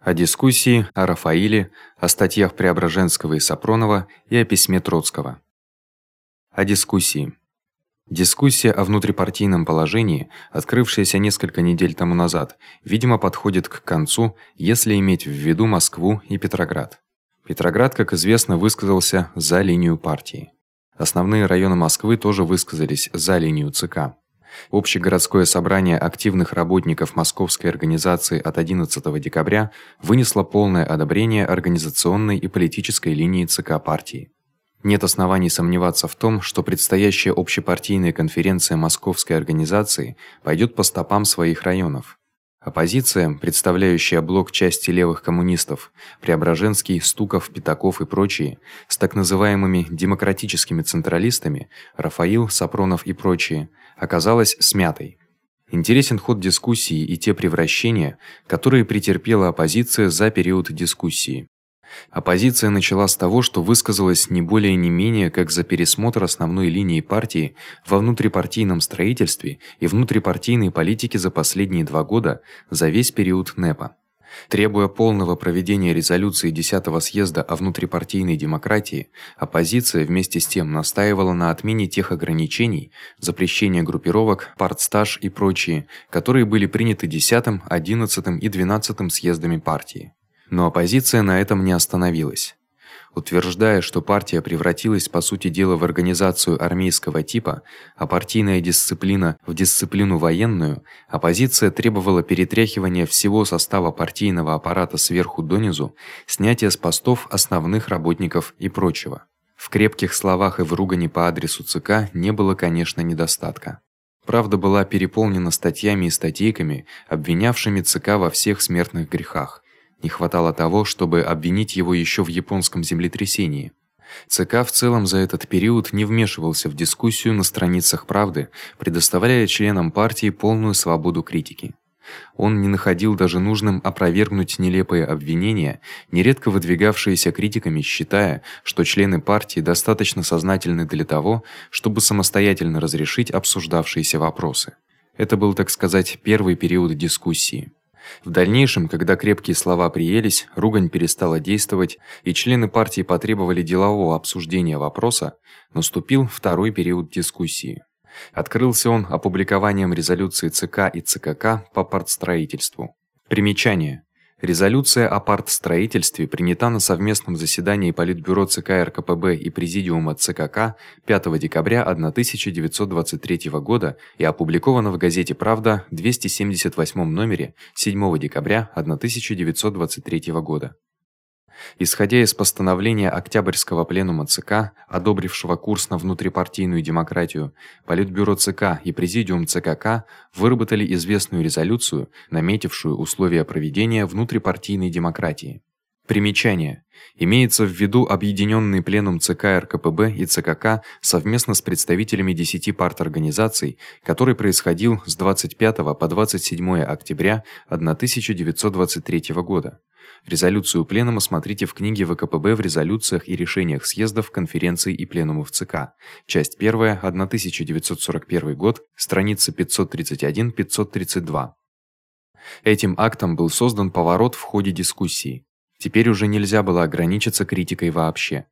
О дискуссии, о Рафаиле, о статьях Преображенского и Сапронова и о письме Троцкого. О дискуссии. Дискуссия о внутрипартийном положении, открывшаяся несколько недель тому назад, видимо, подходит к концу, если иметь в виду Москву и Петроград. Петроград, как известно, высказался за линию партии. Основные районы Москвы тоже высказались за линию ЦК. Общегородское собрание активных работников Московской организации от 11 декабря вынесло полное одобрение организационной и политической линии ЦК партии. Нет оснований сомневаться в том, что предстоящая общепартийная конференция Московской организации пойдёт по стопам своих районов. Оппозиция, представляющая блок части левых коммунистов, Преображенский, Стуков, Пятаков и прочие, с так называемыми демократическими централистами, Рафаил, Сапронов и прочие, оказалась смятой. Интересен ход дискуссии и те превращения, которые претерпела оппозиция за период дискуссии. Оппозиция начала с того, что высказалась не более не менее как за пересмотр основной линии партии во внутрипартийном строительстве и внутрипартийной политике за последние два года, за весь период НЭПа. Требуя полного проведения резолюции 10-го съезда о внутрипартийной демократии, оппозиция вместе с тем настаивала на отмене тех ограничений, запрещения группировок, партстаж и прочие, которые были приняты 10-м, 11-м и 12-м съездами партии. Но оппозиция на этом не остановилась. Утверждая, что партия превратилась по сути дела в организацию армейского типа, а партийная дисциплина в дисциплину военную, оппозиция требовала перетряхивания всего состава партийного аппарата сверху донизу, снятия с постов основных работников и прочего. В крепких словах и в ругани по адресу ЦК не было, конечно, недостатка. Правда была переполнена статьями и статейками, обвинявшими ЦК во всех смертных грехах не хватало того, чтобы обвинить его ещё в японском землетрясении. ЦК в целом за этот период не вмешивался в дискуссию на страницах Правды, предоставляя членам партии полную свободу критики. Он не находил даже нужным опровергнуть нелепые обвинения, нередко выдвигавшиеся критиками, считая, что члены партии достаточно сознательны для того, чтобы самостоятельно разрешить обсуждавшиеся вопросы. Это был, так сказать, первый период дискуссии. В дальнейшем, когда крепкие слова приелись, ругань перестала действовать, и члены партии потребовали делового обсуждения вопроса, наступил второй период дискуссии. Открылся он опубликованием резолюции ЦК и ЦКК по партстроительству. Примечание: Резолюция о партстроительстве принята на совместном заседании Политбюро ЦК РКПБ и Президиума ЦКК 5 декабря 1923 года и опубликована в газете Правда 278 номере 7 декабря 1923 года. Исходя из постановления Октябрьского пленума ЦК, одобрившего курс на внутрипартийную демократию, Политбюро ЦК и Президиум ЦКК выработали известную резолюцию, наметившую условия проведения внутрипартийной демократии. Примечание: имеется в виду объединённый пленум ЦК РКПБ и ЦКК совместно с представителями 10 парторганизаций, который происходил с 25 по 27 октября 1923 года. Резолюцию пленума смотрите в книге ВКПБ в резолюциях и решениях съездов, конференций и пленумов ЦК. Часть 1, 1941 год, страницы 531-532. Этим актом был создан поворот в ходе дискуссии. Теперь уже нельзя было ограничиться критикой вообще.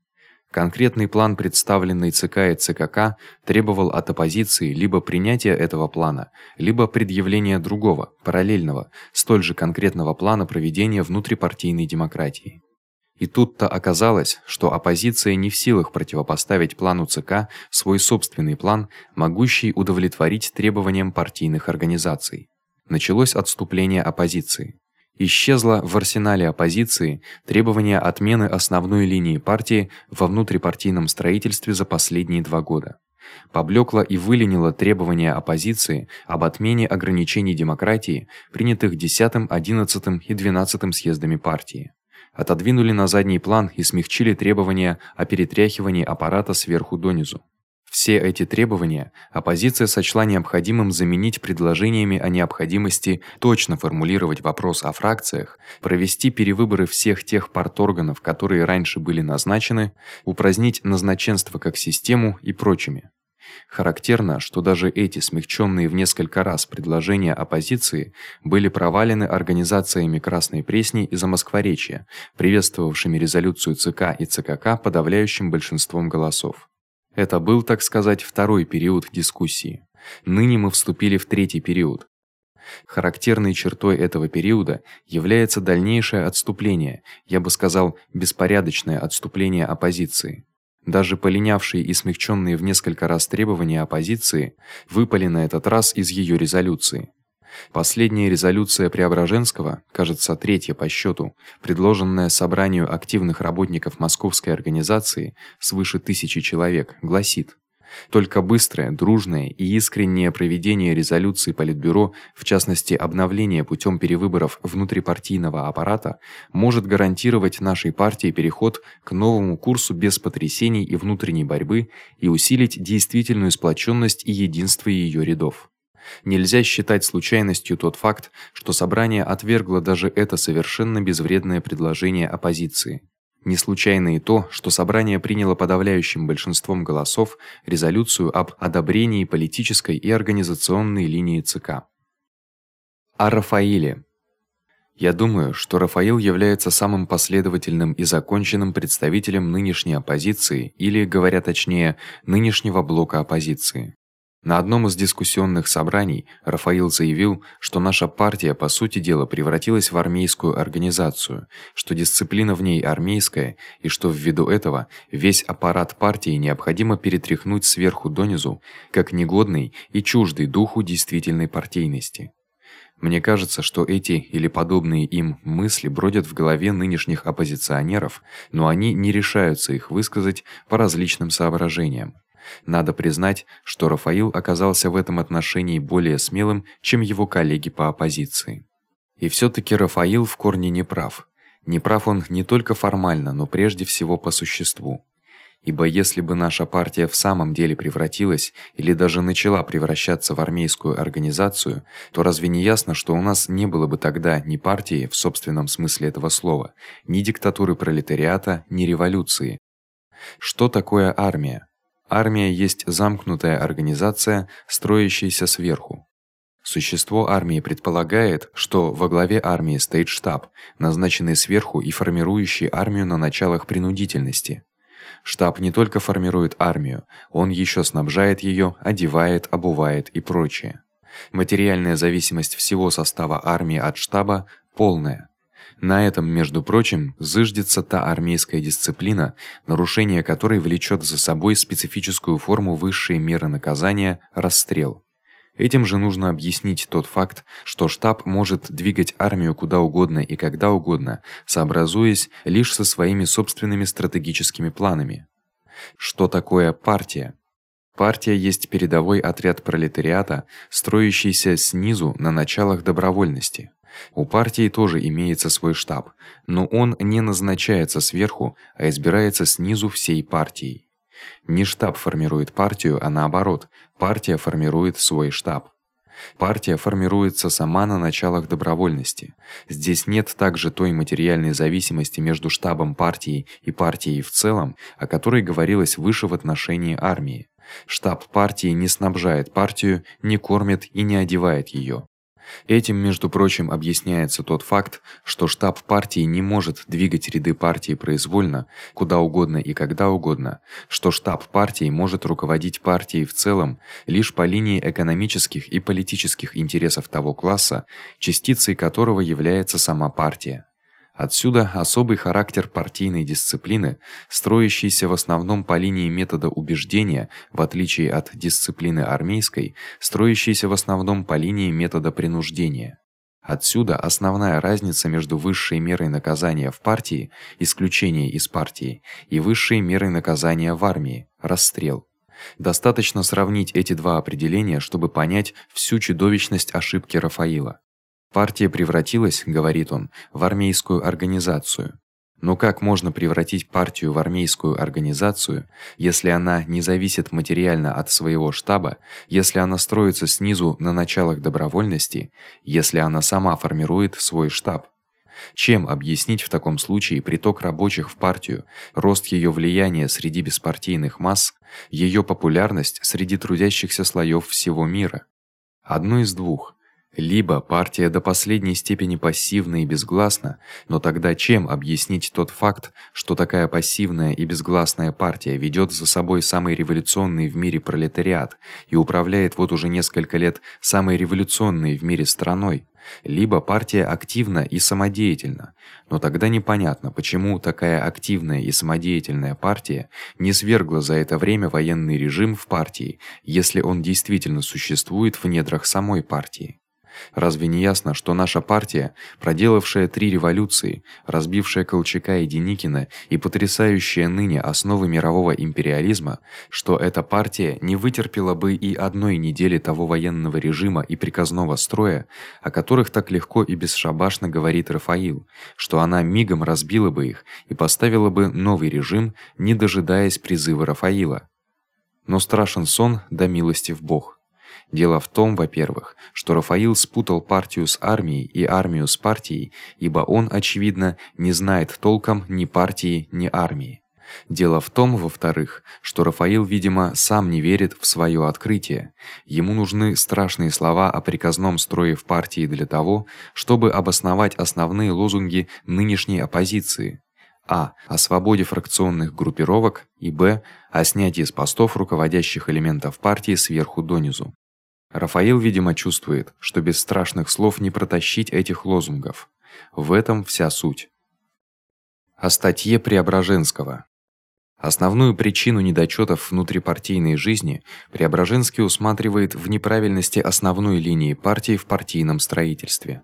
Конкретный план, представленный ЦК и ЦКК, требовал от оппозиции либо принятия этого плана, либо предъявления другого, параллельного, столь же конкретного плана проведения внутрипартийной демократии. И тут-то оказалось, что оппозиция не в силах противопоставить плану ЦК свой собственный план, могущий удовлетворить требованиям партийных организаций. Началось отступление оппозиции. Исчезло в арсенале оппозиции требование отмены основной линии партии во внутрипартийном строительстве за последние два года. Поблёкло и выленило требование оппозиции об отмене ограничений демократии, принятых 10, 11 и 12 съездами партии. Отодвинули на задний план и смягчили требования о перетряхивании аппарата сверху донизу. Все эти требования оппозиция сочла необходимым заменить предложениями о необходимости точно формулировать вопрос о фракциях, провести перевыборы всех тех парторганов, которые раньше были назначены, упразднить назначенство как систему и прочими. Характерно, что даже эти смягчённые в несколько раз предложения оппозиции были провалены организациями Красной Пресни и Замоскворечья, приветствовавшими резолюцию ЦК и ЦКК подавляющим большинством голосов. Это был, так сказать, второй период дискуссии. Ныне мы вступили в третий период. Характерной чертой этого периода является дальнейшее отступление, я бы сказал, беспорядочное отступление оппозиции. Даже полинявшие и смягчённые в несколько раз требования оппозиции выпали на этот раз из её резолюции. Последняя резолюция Преображенского, кажется, третья по счёту, предложенная собранию активных работников московской организации свыше тысячи человек, гласит: только быстрое, дружное и искреннее проведение резолюций Политбюро, в частности, обновление путём перевыборов внутрипартийного аппарата, может гарантировать нашей партии переход к новому курсу без потрясений и внутренней борьбы и усилить действительную сплочённость и единство её рядов. Нельзя считать случайностью тот факт, что собрание отвергло даже это совершенно безвредное предложение оппозиции. Не случайно и то, что собрание приняло подавляющим большинством голосов резолюцию об одобрении политической и организационной линии ЦК. О Рафаиле. Я думаю, что Рафаил является самым последовательным и законченным представителем нынешней оппозиции или, говоря точнее, нынешнего блока оппозиции. На одном из дискуссионных собраний Рафаил заявил, что наша партия по сути дела превратилась в армейскую организацию, что дисциплина в ней армейская и что ввиду этого весь аппарат партии необходимо перетряхнуть сверху донизу, как негодный и чуждый духу действительной партийности. Мне кажется, что эти или подобные им мысли бродят в голове нынешних оппозиционеров, но они не решаются их высказать по различным соображениям. Надо признать, что Рафаил оказался в этом отношении более смелым, чем его коллеги по оппозиции. И всё-таки Рафаил в корне не прав. Не прав он не только формально, но прежде всего по существу. Ибо если бы наша партия в самом деле превратилась или даже начала превращаться в армейскую организацию, то разве не ясно, что у нас не было бы тогда ни партии в собственном смысле этого слова, ни диктатуры пролетариата, ни революции? Что такое армия? Армия есть замкнутая организация, строящаяся сверху. Существо армии предполагает, что во главе армии стоит штаб, назначенный сверху и формирующий армию на началах принудительности. Штаб не только формирует армию, он ещё снабжает её, одевает, обувает и прочее. Материальная зависимость всего состава армии от штаба полная. На этом, между прочим, зыждется та армейская дисциплина, нарушение которой влечёт за собой специфическую форму высшей меры наказания расстрел. Этим же нужно объяснить тот факт, что штаб может двигать армию куда угодно и когда угодно, сообразуясь лишь со своими собственными стратегическими планами. Что такое партия? Партия есть передовой отряд пролетариата, строящийся снизу на началах добровольности. У партии тоже имеется свой штаб, но он не назначается сверху, а избирается снизу всей партией. Не штаб формирует партию, а наоборот, партия формирует свой штаб. Партия формируется сама на началах добровольности. Здесь нет также той материальной зависимости между штабом партии и партией в целом, о которой говорилось выше в отношении армии. Штаб партии не снабжает партию, не кормит и не одевает её. Этим, между прочим, объясняется тот факт, что штаб партии не может двигать ряды партии произвольно, куда угодно и когда угодно, что штаб партии может руководить партией в целом лишь по линии экономических и политических интересов того класса, частицей которого является сама партия. Отсюда особый характер партийной дисциплины, строящийся в основном по линии метода убеждения, в отличие от дисциплины армейской, строящейся в основном по линии метода принуждения. Отсюда основная разница между высшей мерой наказания в партии, исключение из партии, и высшей мерой наказания в армии, расстрел. Достаточно сравнить эти два определения, чтобы понять всю чудовищность ошибки Рафаила. Партия превратилась, говорит он, в армейскую организацию. Но как можно превратить партию в армейскую организацию, если она не зависит материально от своего штаба, если она строится снизу на началах добровольности, если она сама формирует свой штаб? Чем объяснить в таком случае приток рабочих в партию, рост её влияния среди беспартийных масс, её популярность среди трудящихся слоёв всего мира? Одно из двух: либо партия до последней степени пассивна и безгласна, но тогда чем объяснить тот факт, что такая пассивная и безгласная партия ведёт за собой самый революционный в мире пролетариат и управляет вот уже несколько лет самой революционной в мире страной? Либо партия активна и самодеятельна, но тогда непонятно, почему такая активная и самодеятельная партия не свергла за это время военный режим в партии, если он действительно существует в недрах самой партии. Разве не ясно, что наша партия, проделавшая три революции, разбившая Колчака и Деникина и потрясающая ныне основы мирового империализма, что эта партия не вытерпела бы и одной недели того военного режима и приказного строя, о которых так легко и бесшабашно говорит Рафаил, что она мигом разбила бы их и поставила бы новый режим, не дожидаясь призыва Рафаила. Но страшен сон, да милостив Бог. Дело в том, во-первых, что Рафаил спутал партию с армией и армию с партией, ибо он очевидно не знает толком ни партии, ни армии. Дело в том, во-вторых, что Рафаил, видимо, сам не верит в своё открытие. Ему нужны страшные слова о приказном строе в партии для того, чтобы обосновать основные лозунги нынешней оппозиции. А. о свободе фракционных группировок и Б. о снятии с постов руководящих элементов партии сверху донизу. Рафаил, видимо, чувствует, что без страшных слов не протащить этих лозунгов. В этом вся суть. О статье Преображенского. Основную причину недочётов внутрипартийной жизни Преображенский усматривает в неправильности основной линии партии в партийном строительстве.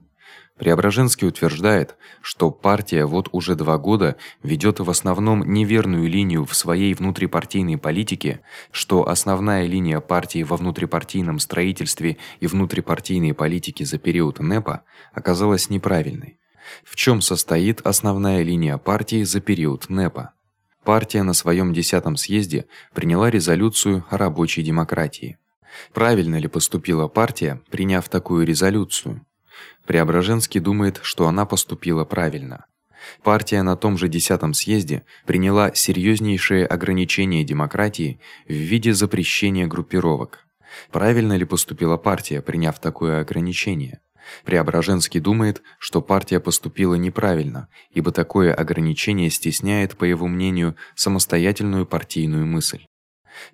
Преображенский утверждает, что партия вот уже два года ведёт в основном неверную линию в своей внутрипартийной политике, что основная линия партии во внутрипартийном строительстве и внутрипартийной политике за период НЭПа оказалась неправильной. В чём состоит основная линия партии за период НЭПа? Партия на своём 10 съезде приняла резолюцию о рабочей демократии. Правильно ли поступила партия, приняв такую резолюцию? Преображенский думает, что она поступила правильно. Партия на том же 10 съезде приняла серьёзнейшие ограничения демократии в виде запрещения группировок. Правильно ли поступила партия, приняв такое ограничение? Преображенский думает, что партия поступила неправильно, ибо такое ограничение стесняет, по его мнению, самостоятельную партийную мысль.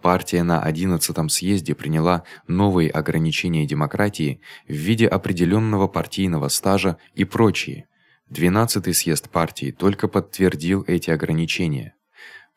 Партия на 11 съезде приняла новые ограничения демократии в виде определённого партийного стажа и прочие. 12 съезд партии только подтвердил эти ограничения.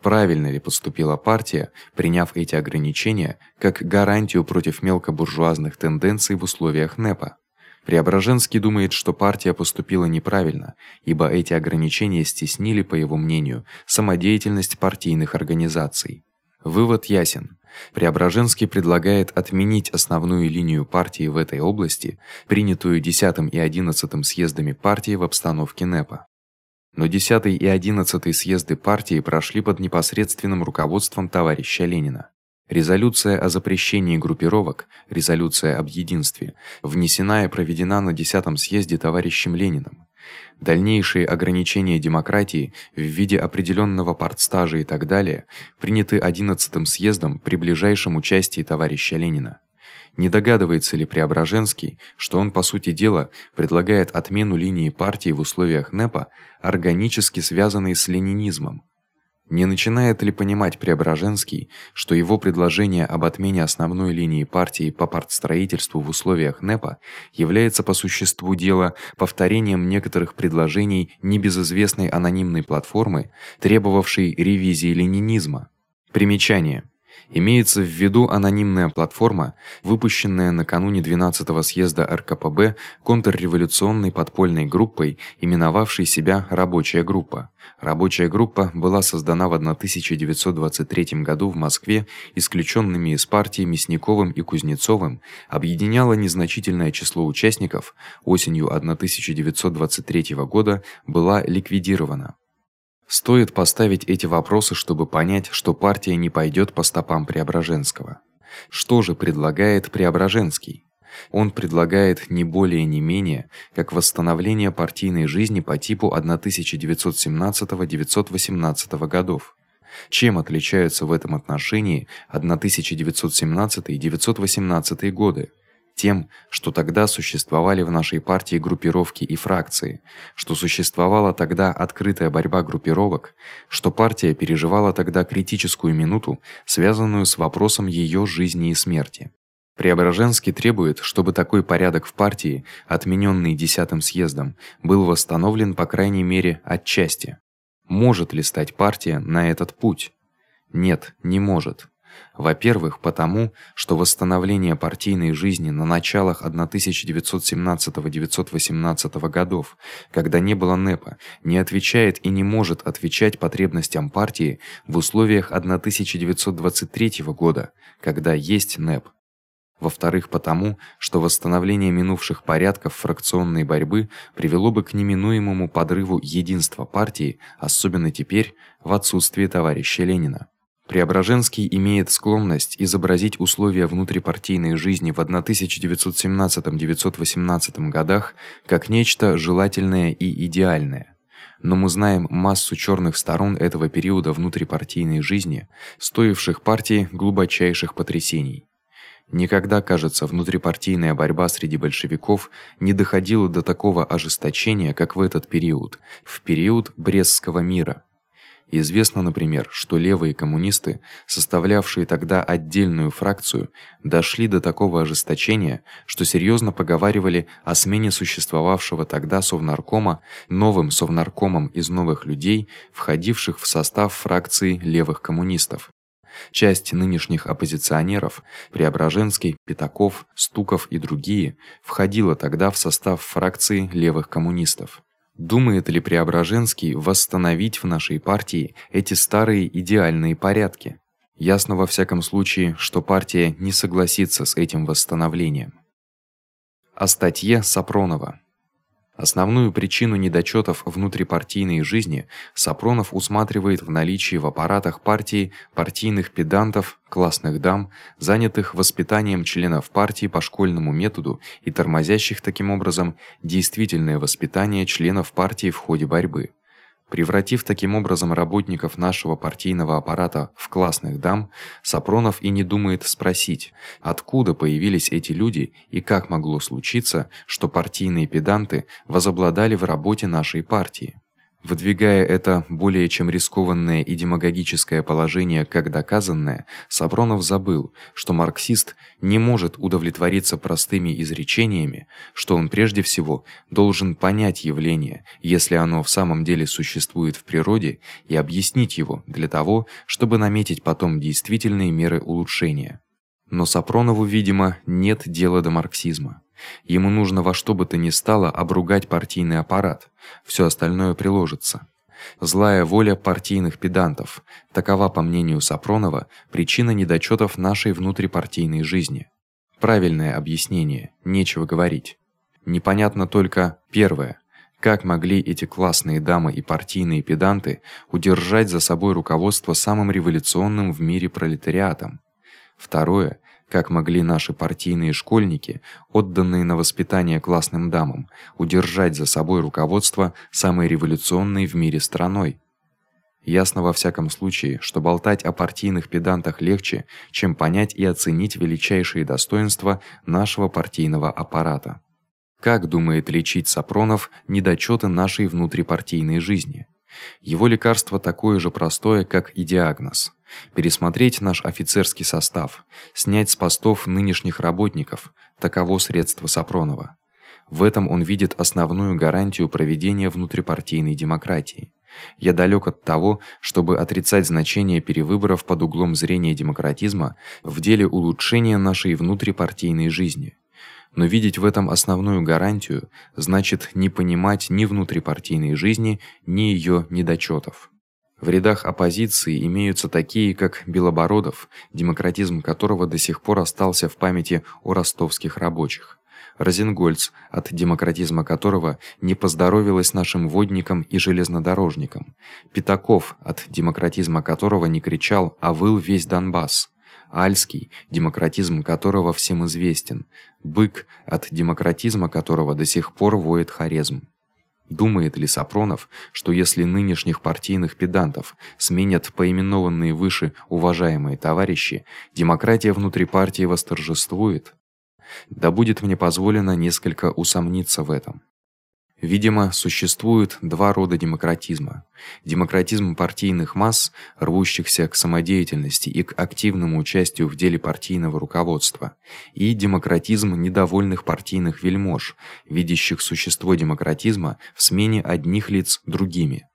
Правильно ли поступила партия, приняв эти ограничения как гарантию против мелкобуржуазных тенденций в условиях НЭПа? Преображенский думает, что партия поступила неправильно, ибо эти ограничения стеснили, по его мнению, самодеятельность партийных организаций. Вывод ясен. Преображенский предлагает отменить основную линию партии в этой области, принятую 10 и 11 съездами партии в обстановке НЭПа. Но 10 и 11 съезды партии прошли под непосредственным руководством товарища Ленина. Резолюция о запрещении группировок, резолюция об единстве, внесена и проведена на 10 съезде товарищем Лениным. Дальнейшие ограничения демократии в виде определённого партстажа и так далее приняты 11 съездом при ближайшем участии товарища Ленина. Не догадывается ли Преображенский, что он по сути дела предлагает отмену линии партии в условиях НЭПа, органически связанной с ленинизмом? Не начинает ли понимать Преображенский, что его предложение об отмене основной линии партии по партстроительству в условиях НЭПа является по существу дела повторением некоторых предложений небезызвестной анонимной платформы, требовавшей ревизии ленинизма? Примечание: Имеется в виду анонимная платформа, выпущенная накануне 12-го съезда РКПБ контрреволюционной подпольной группой, именовавшей себя Рабочая группа. Рабочая группа была создана в 1923 году в Москве исключёнными из партии Мясниковым и Кузнецовым, объединяла незначительное число участников, осенью 1923 года была ликвидирована. Стоит поставить эти вопросы, чтобы понять, что партия не пойдёт по стопам Преображенского. Что же предлагает Преображенский? Он предлагает не более не менее, как восстановление партийной жизни по типу 1917-918 годов. Чем отличаются в этом отношении 1917 и 918 годы? Тем, что тогда существовали в нашей партии группировки и фракции, что существовала тогда открытая борьба группировок, что партия переживала тогда критическую минуту, связанную с вопросом её жизни и смерти. Преображенский требует, чтобы такой порядок в партии, отменённый десятым съездом, был восстановлен по крайней мере отчасти. Может ли стать партия на этот путь? Нет, не может. Во-первых, потому, что восстановление партийной жизни на началах 1917-918 годов, когда не было НЭПа, не отвечает и не может отвечать потребностям партии в условиях 1923 года, когда есть НЭП. Во-вторых, потому, что восстановление минувших порядков фракционной борьбы привело бы к неминуемому подрыву единства партии, особенно теперь в отсутствие товарища Ленина. Преображенский имеет склонность изобразить условия внутрипартийной жизни в 1917-918 годах как нечто желательное и идеальное. Но мы знаем массу чёрных сторон этого периода внутрипартийной жизни, стоивших партии глубочайших потрясений. Никогда, кажется, внутрипартийная борьба среди большевиков не доходила до такого ожесточения, как в этот период, в период Брестского мира. Известно, например, что левые коммунисты, составлявшие тогда отдельную фракцию, дошли до такого ожесточения, что серьёзно поговаривали о смене существовавшего тогда совнаркома новым совнаркомом из новых людей, входивших в состав фракции левых коммунистов. Часть нынешних оппозиционеров, Преображенский, Пятаков, Стуков и другие, входила тогда в состав фракции левых коммунистов. Думает ли Преображенский восстановить в нашей партии эти старые идеальные порядки? Ясно во всяком случае, что партия не согласится с этим восстановлением. О статье Сапронова Основную причину недочётов внутрипартийной жизни Сапронов усматривает в наличии в аппаратах партии партийных педантов, классных дам, занятых воспитанием членов партии по школьному методу и тормозящих таким образом действительное воспитание членов партии в ходе борьбы превратив таким образом работников нашего партийного аппарата в классных дам, Сапронов и не думает спросить, откуда появились эти люди и как могло случиться, что партийные педанты возобладали в работе нашей партии. Выдвигая это более чем рискованное и демагогическое положение как доказанное, Сапронов забыл, что марксист не может удовлетвориться простыми изречениями, что он прежде всего должен понять явление, если оно в самом деле существует в природе, и объяснить его для того, чтобы наметить потом действительные меры улучшения. Но Сапронову, видимо, нет дела до марксизма. Ему нужно во что бы то ни стало обругать партийный аппарат. Всё остальное приложится. Злая воля партийных педантов такова, по мнению Сапронова, причина недочётов нашей внутрипартийной жизни. Правильное объяснение, нечего говорить. Непонятно только первое: как могли эти классные дамы и партийные педанты удержать за собой руководство самым революционным в мире пролетариатом? Второе: как могли наши партийные школьники, отданные на воспитание классным дамам, удержать за собой руководство самой революционной в мире страной? Ясно во всяком случае, что болтать о партийных педантах легче, чем понять и оценить величайшие достоинства нашего партийного аппарата. Как думает лечить Сапронов недочёты нашей внутрипартийной жизни? Его лекарство такое же простое, как и диагноз пересмотреть наш офицерский состав, снять с постов нынешних работников таково средство Сапронова. В этом он видит основную гарантию проведения внутрипартийной демократии. Я далек от того, чтобы отрицать значение перевыборов под углом зрения демократизма в деле улучшения нашей внутрипартийной жизни. Но видеть в этом основную гарантию значит не понимать ни внутрипартийной жизни, ни её недочётов. В рядах оппозиции имеются такие, как Белобородов, демократизм которого до сих пор остался в памяти у ростовских рабочих. Розенгольц, от демократизма которого не поздоровилось нашим водникам и железнодорожникам. Пятаков, от демократизма которого не кричал, а выл весь Донбасс. Альский, демократизм которого всем известен, Бык, от демократизма которого до сих пор воет Хорезм. Думает ли Сапронов, что если нынешних партийных педантов сменят поименованные выше уважаемые товарищи, демократия внутри партии восторжествует? Да будет мне позволено несколько усомниться в этом. Видимо, существует два рода демократизма. Демократизм партийных масс, рвущихся к самодеятельности и к активному участию в деле партийного руководства, и демократизм недовольных партийных вельмож, видящих существо демократизма в смене одних лиц другими.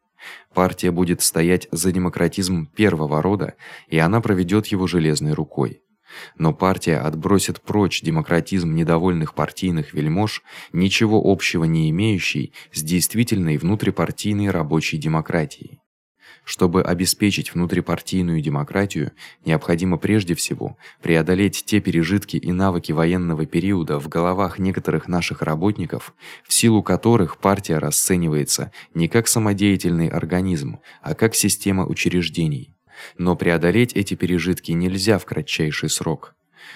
Партия будет стоять за демократизм первого рода, и она проведёт его железной рукой. Но партия отбросит прочь демократизм недовольных партийных вельмож, ничего общего не имеющий с действительной внутрипартийной рабочей демократией. Чтобы обеспечить внутрипартийную демократию, необходимо прежде всего преодолеть те пережитки и навыки военного периода в головах некоторых наших работников, в силу которых партия расценивается не как самодеятельный организм, а как система учреждений. Но преодолеть эти пережитки нельзя в кратчайший срок.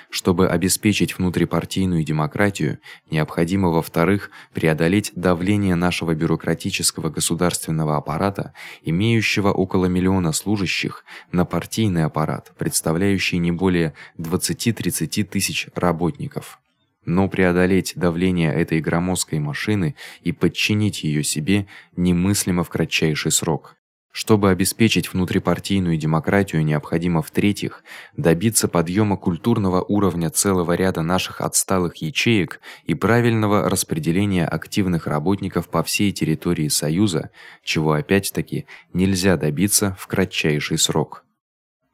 Чтобы обеспечить внутрипартийную демократию, необходимо во-вторых преодолеть давление нашего бюрократического государственного аппарата, имеющего около миллиона служащих, на партийный аппарат, представляющий не более 20-30 тысяч работников. Но преодолеть давление этой громоздкой машины и подчинить её себе немыслимо в кратчайший срок. Чтобы обеспечить внутрипартийную демократию, необходимо в-третьих добиться подъёма культурного уровня целого ряда наших отсталых ячеек и правильного распределения активных работников по всей территории союза, чего опять-таки нельзя добиться в кратчайший срок.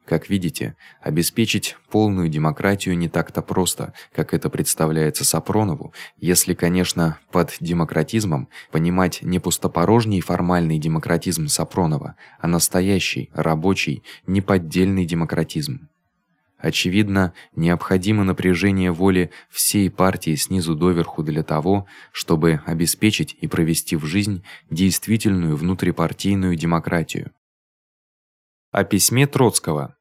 Как видите, обеспечить полную демократию не так-то просто, как это представляется Сапронову, если, конечно, под демократизмом понимать не пустопорожний формальный демократизм Сапронова, а настоящий, рабочий, неподдельный демократизм. Очевидно, необходимо напряжение воли всей партии снизу доверху для того, чтобы обеспечить и провести в жизнь действительную внутрипартийную демократию. О письме Троцкого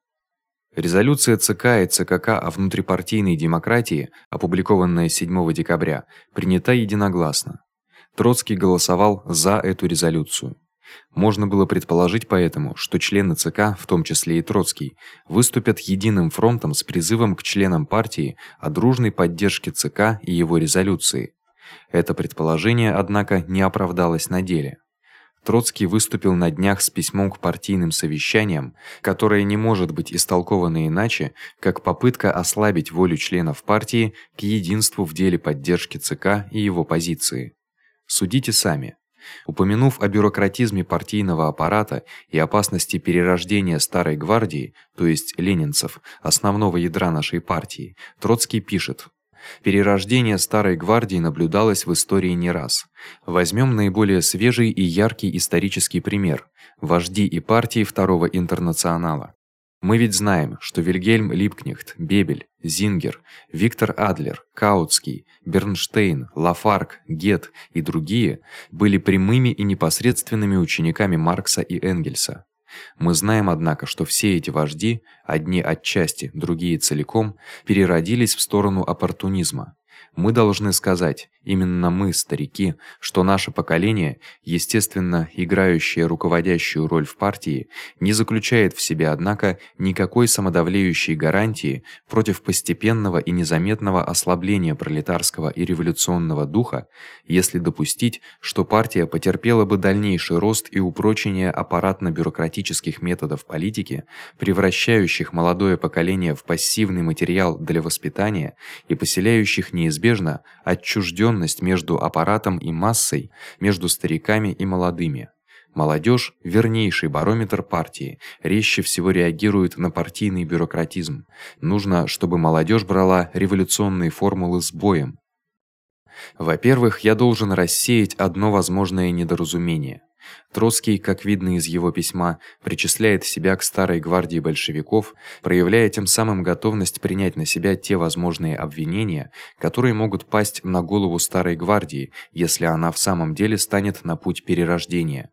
Резолюция ЦК и ЦКК о внутрипартийной демократии, опубликованная 7 декабря, принята единогласно. Троцкий голосовал за эту резолюцию. Можно было предположить поэтому, что члены ЦК, в том числе и Троцкий, выступят единым фронтом с призывом к членам партии о дружной поддержке ЦК и его резолюции. Это предположение, однако, не оправдалось на деле. Троцкий выступил на днях с письмом к партийным совещаниям, которое не может быть истолковано иначе, как попытка ослабить волю членов партии к единству в деле поддержки ЦК и его позиции. Судите сами. Упомянув о бюрократизме партийного аппарата и опасности перерождения старой гвардии, то есть ленинцев, основного ядра нашей партии, Троцкий пишет: Перерождение старой гвардии наблюдалось в истории не раз. Возьмем наиболее свежий и яркий исторический пример вожди и партии второго интернационала. Мы ведь знаем, что Вильгельм Липкнехт, Бебель, Зингер, Виктор Адлер, Каутский, Бернштейн, Лафарг, Гет и другие были прямыми и непосредственными учениками Маркса и Энгельса. Мы знаем, однако, что все эти вожди, одни отчасти, другие целиком, переродились в сторону оппортунизма. Мы должны сказать, именно мы, старики, что наше поколение, естественно, играющее руководящую роль в партии, не заключает в себе однако никакой самодавлеющей гарантии против постепенного и незаметного ослабления пролетарского и революционного духа, если допустить, что партия потерпела бы дальнейший рост и упрочение аппаратно-бюрократических методов политики, превращающих молодое поколение в пассивный материал для воспитания и поселяющих неизбежно неизбежна отчуждённость между аппаратом и массой, между стариками и молодыми. Молодежь вернейший барометр партии, резче всего реагирует на партийный бюрократизм. Нужно, чтобы молодежь брала революционные формулы с боем. Во-первых, я должен рассеять одно возможное недоразумение. Троцкий, как видно из его письма, причисляет себя к старой гвардии большевиков, проявляя тем самым готовность принять на себя те возможные обвинения, которые могут пасть на голову старой гвардии, если она в самом деле станет на путь перерождения.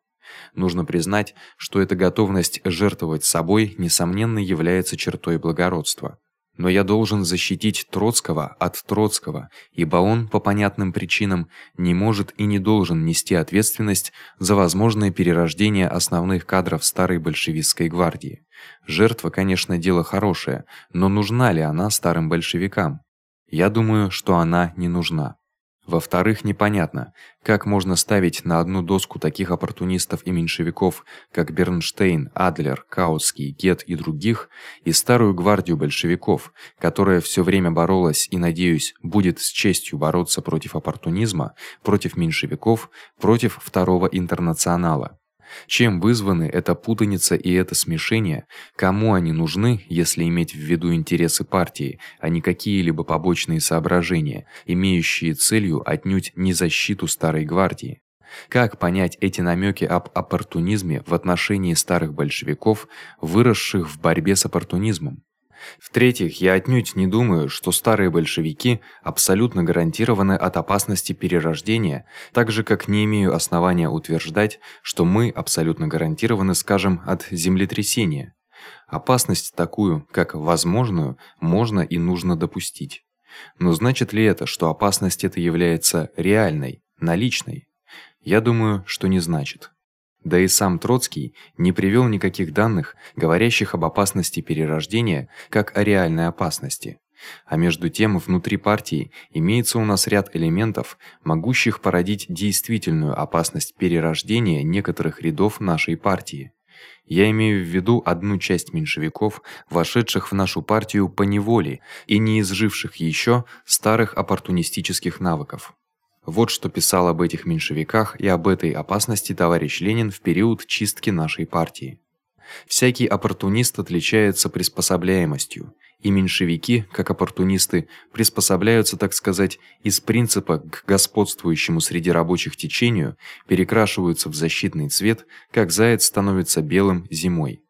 Нужно признать, что эта готовность жертвовать собой несомненно является чертой благородства. Но я должен защитить Троцкого от Троцкого, ибо он по понятным причинам не может и не должен нести ответственность за возможное перерождение основных кадров старой большевистской гвардии. Жертва, конечно, дело хорошее, но нужна ли она старым большевикам? Я думаю, что она не нужна. Во-вторых, непонятно, как можно ставить на одну доску таких оппортунистов и меньшевиков, как Бернштейн, Адлер, Каутский, Гет и других, и старую гвардию большевиков, которая всё время боролась и, надеюсь, будет с честью бороться против оппортунизма, против меньшевиков, против второго интернационала. Чем вызваны эта путаница и это смешение? Кому они нужны, если иметь в виду интересы партии, а не какие-либо побочные соображения, имеющие целью отнюдь не защиту старой гвардии? Как понять эти намёки об оппортунизме в отношении старых большевиков, выросших в борьбе с оппортунизмом? В-третьих, я отнюдь не думаю, что старые большевики абсолютно гарантированы от опасности перерождения, так же как не имею основания утверждать, что мы абсолютно гарантированы, скажем, от землетрясения. Опасность такую, как возможную, можно и нужно допустить. Но значит ли это, что опасность эта является реальной, наличной? Я думаю, что не значит. Да и сам Троцкий не привёл никаких данных, говорящих об опасности перерождения, как о реальной опасности. А между тем, внутри партии имеется у нас ряд элементов, могущих породить действительную опасность перерождения некоторых рядов нашей партии. Я имею в виду одну часть меньшевиков, вошедших в нашу партию по неволе и не изживших ещё старых оппортунистических навыков. Вот что писал об этих меньшевиках и об этой опасности товарищ Ленин в период чистки нашей партии. Всякий оппортунист отличается приспособляемостью, и меньшевики, как оппортунисты, приспосабливаются, так сказать, из принципа к господствующему среди рабочих течению, перекрашиваются в защитный цвет, как заяц становится белым зимой.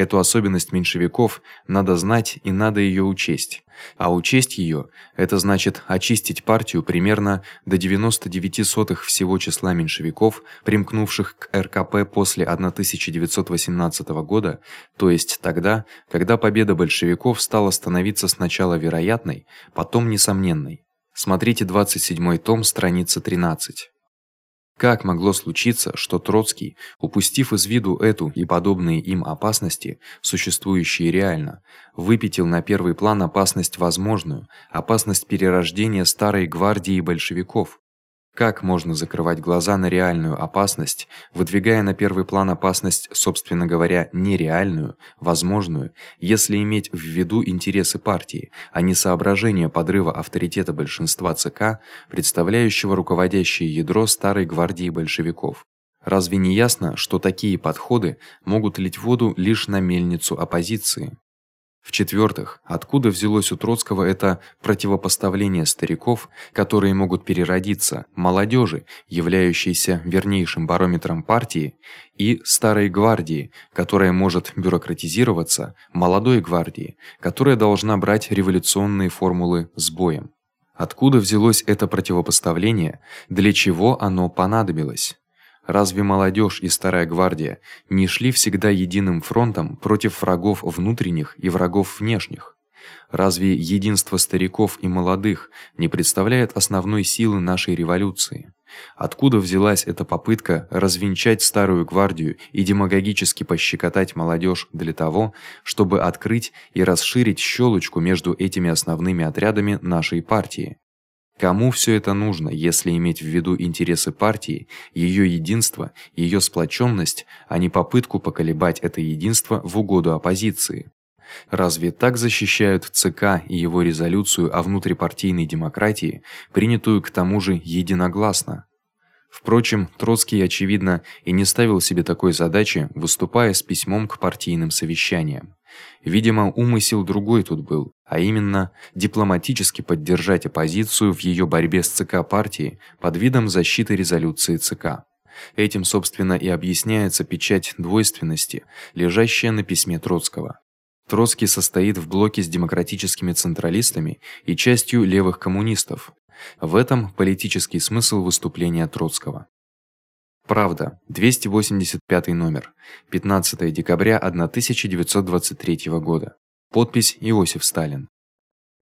Эту особенность меньшевиков надо знать и надо её учесть. А учесть её это значит очистить партию примерно до 99 сотых всего числа меньшевиков, примкнувших к РКП после 1918 года, то есть тогда, когда победа большевиков стала становиться сначала вероятной, потом несомненной. Смотрите 27 том, страница 13. Как могло случиться, что Троцкий, упустив из виду эту и подобные им опасности, существующие реально, выпятил на первый план опасность возможную, опасность перерождения старой гвардии большевиков? Как можно закрывать глаза на реальную опасность, выдвигая на первый план опасность, собственно говоря, нереальную, возможную, если иметь в виду интересы партии, а не соображения подрыва авторитета большинства ЦК, представляющего руководящее ядро старой гвардии большевиков? Разве не ясно, что такие подходы могут лить воду лишь на мельницу оппозиции? В-четвертых, откуда взялось у Троцкого это противопоставление стариков, которые могут переродиться, молодёжи, являющейся вернейшим барометром партии, и старой гвардии, которая может бюрократизироваться, молодой гвардии, которая должна брать революционные формулы с боем? Откуда взялось это противопоставление, для чего оно понадобилось? Разве молодежь и старая гвардия не шли всегда единым фронтом против врагов внутренних и врагов внешних? Разве единство стариков и молодых не представляет основной силы нашей революции? Откуда взялась эта попытка развенчать старую гвардию и демагогически пощекотать молодежь для того, чтобы открыть и расширить щелочку между этими основными отрядами нашей партии? Кому всё это нужно, если иметь в виду интересы партии, её единство, её сплочённость, а не попытку поколебать это единство в угоду оппозиции? Разве так защищают ЦК и его резолюцию о внутрипартийной демократии, принятую к тому же единогласно? Впрочем, Троцкий очевидно и не ставил себе такой задачи, выступая с письмом к партийным совещаниям. Видимо, умысел другой тут был, а именно дипломатически поддержать оппозицию в её борьбе с ЦК партии под видом защиты резолюции ЦК. Этим, собственно, и объясняется печать двойственности, лежащая на письме Троцкого. Троцкий состоит в блоке с демократическими централистами и частью левых коммунистов. В этом политический смысл выступления Троцкого. Правда, 285 номер. 15 декабря 1923 года. Подпись Иосиф Сталин.